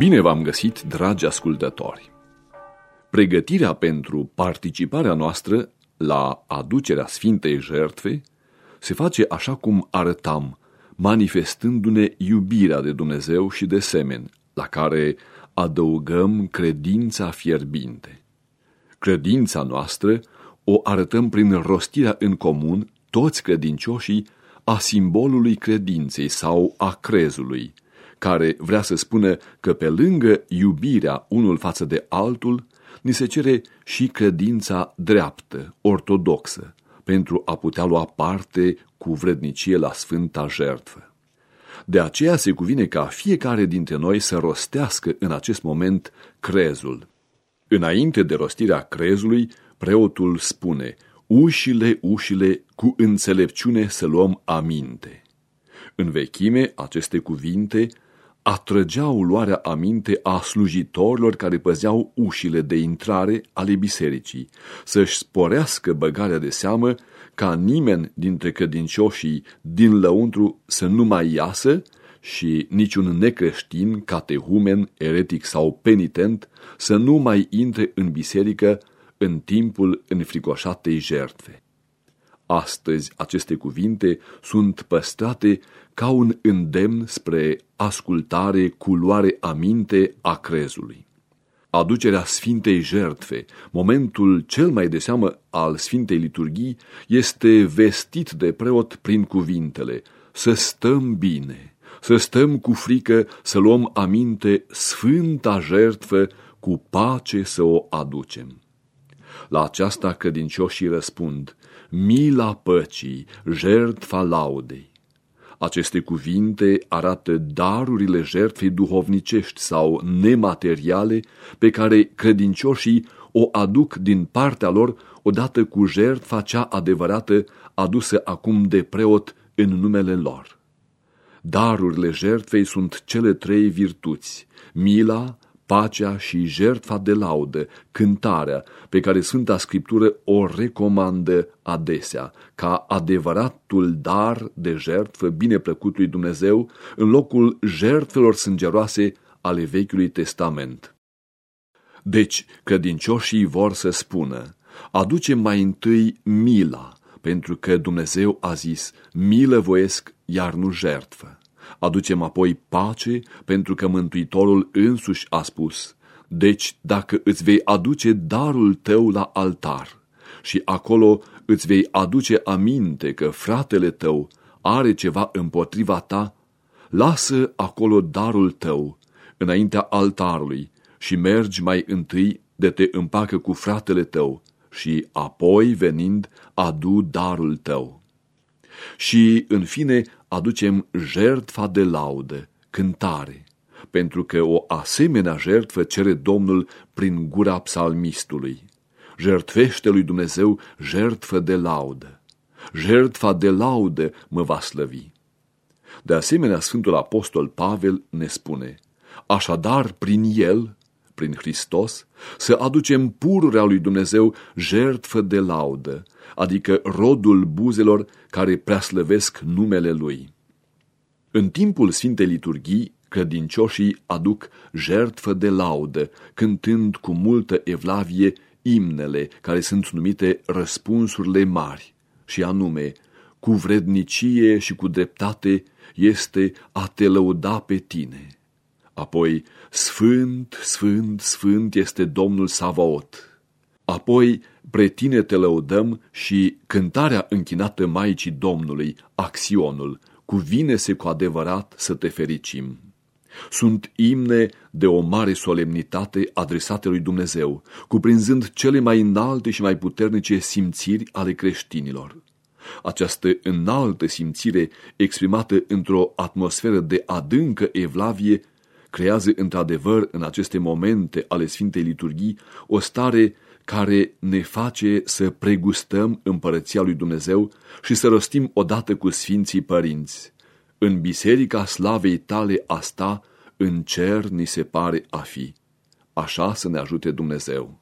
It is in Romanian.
Bine v-am găsit, dragi ascultători! Pregătirea pentru participarea noastră la aducerea Sfintei Jertfe se face așa cum arătam, manifestându-ne iubirea de Dumnezeu și de semen, la care adăugăm credința fierbinte. Credința noastră o arătăm prin rostirea în comun toți credincioșii a simbolului credinței sau a crezului, care vrea să spună că pe lângă iubirea unul față de altul, ni se cere și credința dreaptă, ortodoxă, pentru a putea lua parte cu vrednicie la sfânta jertfă. De aceea se cuvine ca fiecare dintre noi să rostească în acest moment crezul. Înainte de rostirea crezului, preotul spune, ușile, ușile, cu înțelepciune să luăm aminte. În vechime, aceste cuvinte atrăgeau luarea aminte a slujitorilor care păzeau ușile de intrare ale bisericii, să-și sporească băgarea de seamă ca nimeni dintre credincioșii din lăuntru să nu mai iasă și niciun necreștin, catehumen, eretic sau penitent să nu mai intre în biserică în timpul înfricoșatei jertfe. Astăzi aceste cuvinte sunt păstrate ca un îndemn spre ascultare cu luare aminte a crezului. Aducerea Sfintei Jertfe, momentul cel mai de seamă al Sfintei Liturghii, este vestit de preot prin cuvintele să stăm bine, să stăm cu frică, să luăm aminte Sfânta Jertfă, cu pace să o aducem. La aceasta credincioșii răspund, mila păcii, jertfa laudei. Aceste cuvinte arată darurile jertfei duhovnicești sau nemateriale pe care credincioșii o aduc din partea lor odată cu jertfa cea adevărată adusă acum de preot în numele lor. Darurile jertfei sunt cele trei virtuți, mila, pacea și jertfa de laudă, cântarea, pe care Sfânta Scriptură o recomandă adesea, ca adevăratul dar de jertfă bineplăcut lui Dumnezeu, în locul jertfelor sângeroase ale Vechiului Testament. Deci, credincioșii vor să spună, aduce mai întâi mila, pentru că Dumnezeu a zis, milă voiesc, iar nu jertfă. Aducem apoi pace, pentru că Mântuitorul însuși a spus, deci dacă îți vei aduce darul tău la altar și acolo îți vei aduce aminte că fratele tău are ceva împotriva ta, lasă acolo darul tău înaintea altarului și mergi mai întâi de te împacă cu fratele tău și apoi venind adu darul tău. Și, în fine, aducem jertfa de laudă, cântare, pentru că o asemenea jertfă cere Domnul prin gura psalmistului. Jertfește lui Dumnezeu jertfă de laudă. Jertfa de laudă mă va slăvi. De asemenea, Sfântul Apostol Pavel ne spune, așadar, prin el, prin Hristos, să aducem pururea lui Dumnezeu jertfă de laudă, adică rodul buzelor care preaslăvesc numele Lui. În timpul Sfintei Liturghii, credincioșii aduc jertfă de laudă, cântând cu multă evlavie imnele, care sunt numite răspunsurile mari, și anume, cu vrednicie și cu dreptate este a te lăuda pe tine. Apoi, Sfânt, Sfânt, Sfânt este Domnul Savaot. Apoi, pre tine te lăudăm și cântarea închinată Maicii Domnului, Axionul, cuvine-se cu adevărat să te fericim. Sunt imne de o mare solemnitate adresate lui Dumnezeu, cuprinzând cele mai înalte și mai puternice simțiri ale creștinilor. Această înaltă simțire, exprimată într-o atmosferă de adâncă evlavie, creează într-adevăr în aceste momente ale Sfintei Liturghii o stare care ne face să pregustăm împărăția lui Dumnezeu și să rostim odată cu Sfinții Părinți. În biserica slavei tale asta, în cer ni se pare a fi. Așa să ne ajute Dumnezeu.